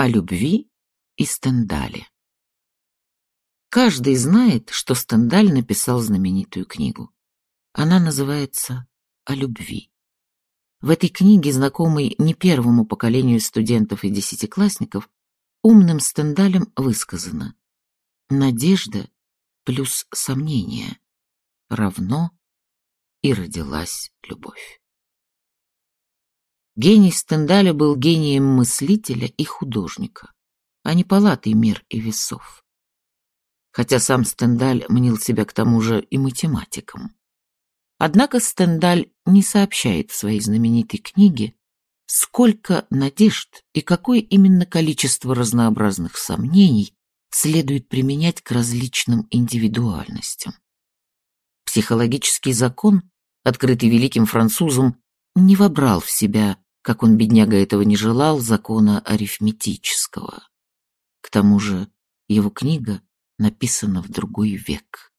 О любви и Стендале. Каждый знает, что Стендаль написал знаменитую книгу. Она называется «О любви». В этой книге, знакомой не первому поколению студентов и десятиклассников, умным Стендалем высказано «Надежда плюс сомнение равно и родилась любовь». Гений Стендаля был гением мыслителя и художника, а не палатой мер и весов. Хотя сам Стендаль мнил себя к тому же и математиком. Однако Стендаль не сообщает в своей знаменитой книге, сколько надежд и какое именно количество разнообразных сомнений следует применять к различным индивидуальностям. Психологический закон, открытый великим французом, не вобрал в себя как он, бедняга, этого не желал, закона арифметического. К тому же его книга написана в другой век.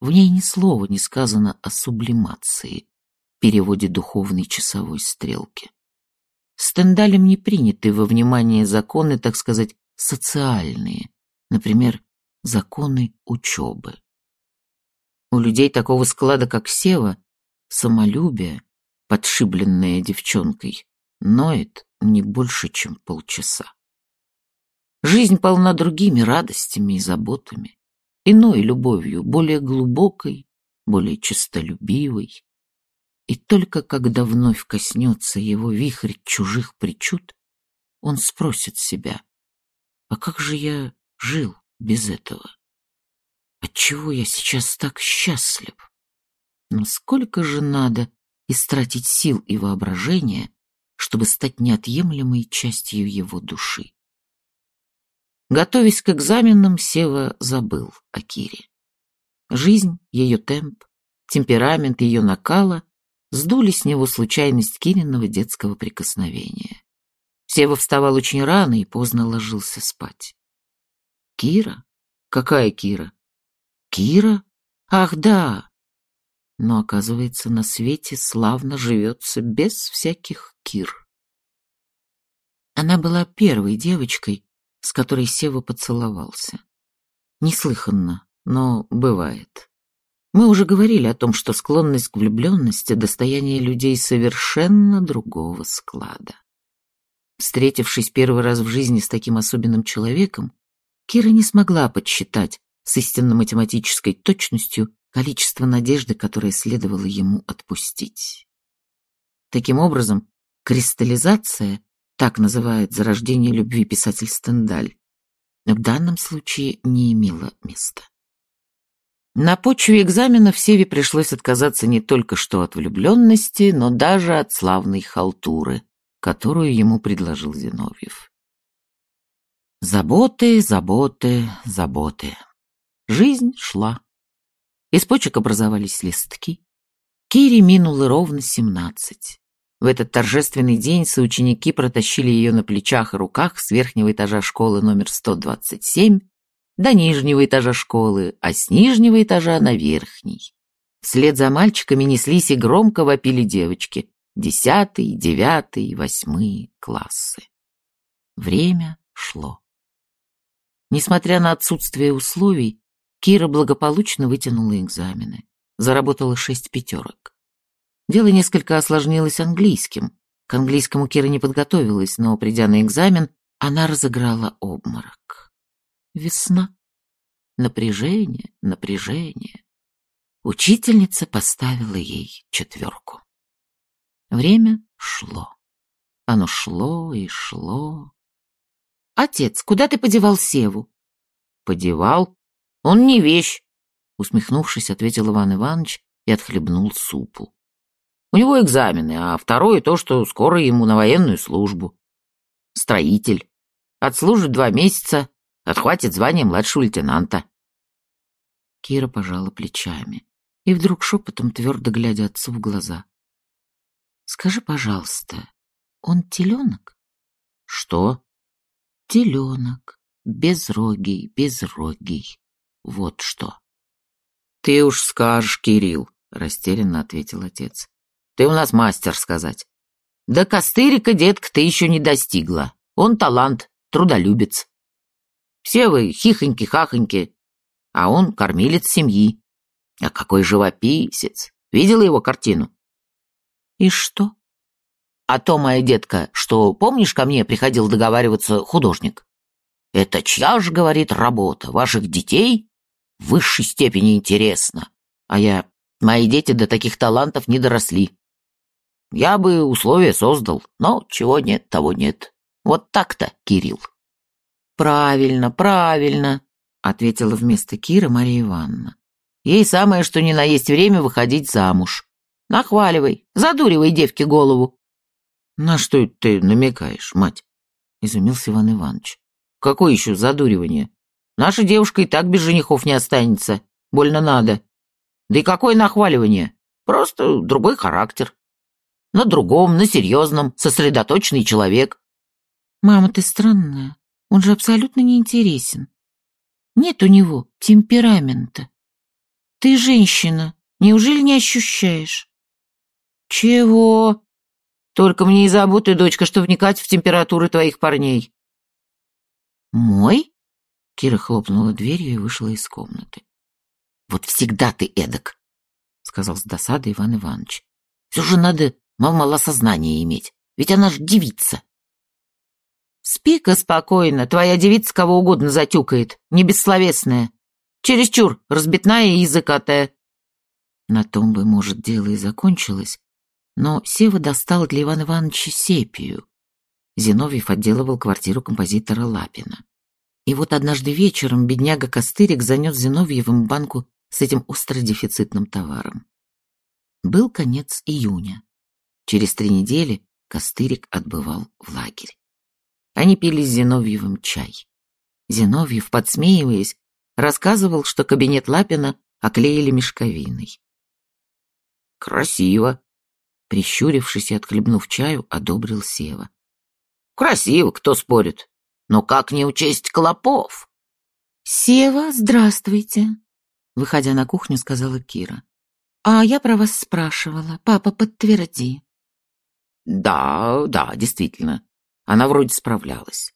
В ней ни слова не сказано о сублимации, переводе духовной часовой стрелки. Стендалем не приняты во внимание законы, так сказать, социальные, например, законы учебы. У людей такого склада, как Сева, самолюбие, подшибленное девчонкой, ноет не больше, чем полчаса. Жизнь полна другими радостями и заботами, иной любовью, более глубокой, более честолюбивой. И только когда вновь коснется его вихрь чужих причуд, он спросит себя, а как же я жил без этого? Отчего я сейчас так счастлив? Но сколько же надо истратить сил и воображения, чтобы стать неотъемлемой частью его души. Готовясь к экзаменам, Сева забыл о Кире. Жизнь, ее темп, темперамент ее накала сдули с него случайность Кириного детского прикосновения. Сева вставал очень рано и поздно ложился спать. Кира? Какая Кира? Кира? Ах, да! Но, оказывается, на свете славно живется без всяких кир. Она была первой девочкой, с которой Сева поцеловался. Неслыханно, но бывает. Мы уже говорили о том, что склонность к влюбленности – достояние людей совершенно другого склада. Встретившись первый раз в жизни с таким особенным человеком, Кира не смогла подсчитать с истинно математической точностью количество надежды, которое следовало ему отпустить. Таким образом, кристаллизация, так называет зарождение любви писатель Стендаль, в данном случае не имела места. На почве экзамена Севе пришлось отказаться не только что от влюбленности, но даже от славной халтуры, которую ему предложил Зиновьев. Заботы, заботы, заботы. Жизнь шла. Из почек образовались листки. Кире минуло ровно семнадцать. В этот торжественный день соученики протащили ее на плечах и руках с верхнего этажа школы номер 127 до нижнего этажа школы, а с нижнего этажа на верхний. Вслед за мальчиками неслись и громко вопили девочки. Десятый, девятый, восьмые классы. Время шло. Несмотря на отсутствие условий, Кира благополучно вытянула экзамены. Заработала шесть пятерок. Дело несколько осложнилось английским. К английскому Кира не подготовилась, но, придя на экзамен, она разыграла обморок. Весна. Напряжение, напряжение. Учительница поставила ей четверку. Время шло. Оно шло и шло. «Отец, куда ты подевал Севу?» «Подевал? Он не вещь, усмехнувшись, ответил Иван Иванович и отхлебнул супу. У него экзамены, а второе то, что скоро ему на военную службу. Строитель. Отслужит два месяца, отхватит звание младшего лейтенанта. Кира пожала плечами и вдруг шепотом, твердо глядя отцу в глаза. «Скажи, пожалуйста, он теленок?» «Что?» «Теленок, безрогий, безрогий. Вот что. Ты уж скажешь, Кирилл, растерянно ответил отец. Ты у нас мастер сказать. Да Костырика, детка, ты еще не достигла. Он талант, трудолюбец. Все вы хихоньки-хахоньки, а он кормилец семьи. А какой живописец! Видела его картину? И что? А то, моя детка, что, помнишь, ко мне приходил договариваться художник? Это чья же, говорит, работа? Ваших детей? В высшей степени интересно. А я... Мои дети до таких талантов не доросли. Я бы условия создал, но чего нет, того нет. Вот так-то, Кирилл. Правильно, правильно, ответила вместо Кира Мария Ивановна. Ей самое, что ни на есть время выходить замуж. Нахваливай, задуривай девке голову. На что ты намекаешь, мать? Изумился Иван Иванович. Какое еще задуривание? Наша девушка и так без женихов не останется. Больно надо. Да и какое нахваливание? Просто другой характер. На другом, на серьезном, сосредоточенный человек. Мама, ты странная. Он же абсолютно неинтересен. Нет у него темперамента. Ты женщина, неужели не ощущаешь? Чего? Только мне и заботы, дочка, что вникать в температуры твоих парней. Мой? Кира хлопнула дверью и вышла из комнаты. Вот всегда ты эдак, сказал с досадой Иван Иванович. Все же надо мало-сознание иметь, ведь она ж девица. Спи-ка спокойно, твоя девица кого угодно затюкает, не бессловесная. Чересчур разбитная и языкатая. На том бы, может, дело и закончилось, но Сева достал для Ивана Ивановича сепию. Зиновьев отделывал квартиру композитора Лапина. И вот однажды вечером бедняга Костырик занес Зиновьевым банку с этим остродефицитным товаром. Был конец июня. Через три недели Костырик отбывал в лагерь. Они пили с Зиновьевым чай. Зиновьев, подсмеиваясь, рассказывал, что кабинет Лапина оклеили мешковиной. «Красиво!» Прищурившись и отхлебнув чаю, одобрил Сева. «Красиво, кто спорит? Но как не учесть клопов?» «Сева, здравствуйте!» Выходя на кухню, сказала Кира. «А я про вас спрашивала. Папа, подтверди». «Да, да, действительно. Она вроде справлялась».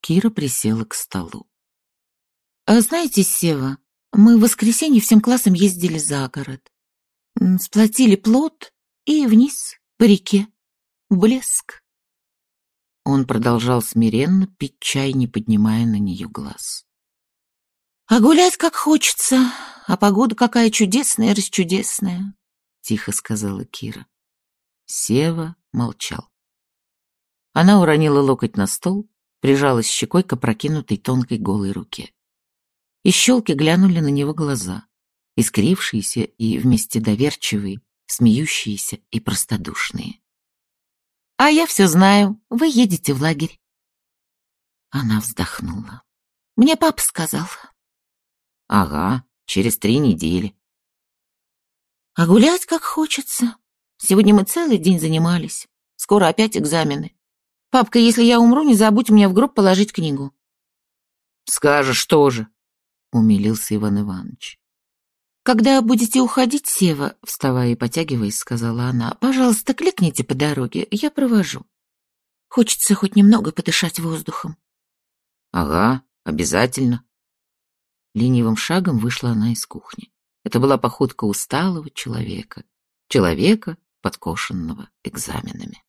Кира присела к столу. А «Знаете, Сева, мы в воскресенье всем классом ездили за город. Сплотили плод и вниз, по реке, блеск. Он продолжал смиренно пить чай, не поднимая на нее глаз. «А гулять как хочется, а погода какая чудесная, расчудесная», — тихо сказала Кира. Сева молчал. Она уронила локоть на стол, прижалась щекой к опрокинутой тонкой голой руке. И щелки глянули на него глаза, искрившиеся и вместе доверчивые, смеющиеся и простодушные. «А я все знаю, вы едете в лагерь». Она вздохнула. «Мне папа сказал». «Ага, через три недели». «А гулять как хочется. Сегодня мы целый день занимались. Скоро опять экзамены. Папка, если я умру, не забудь мне в гроб положить книгу». «Скажешь тоже», — умилился Иван Иванович. «Когда будете уходить, Сева», — вставая и потягиваясь, сказала она, «пожалуйста, кликните по дороге, я провожу. Хочется хоть немного подышать воздухом». «Ага, обязательно». Ленивым шагом вышла она из кухни. Это была походка усталого человека, человека, подкошенного экзаменами.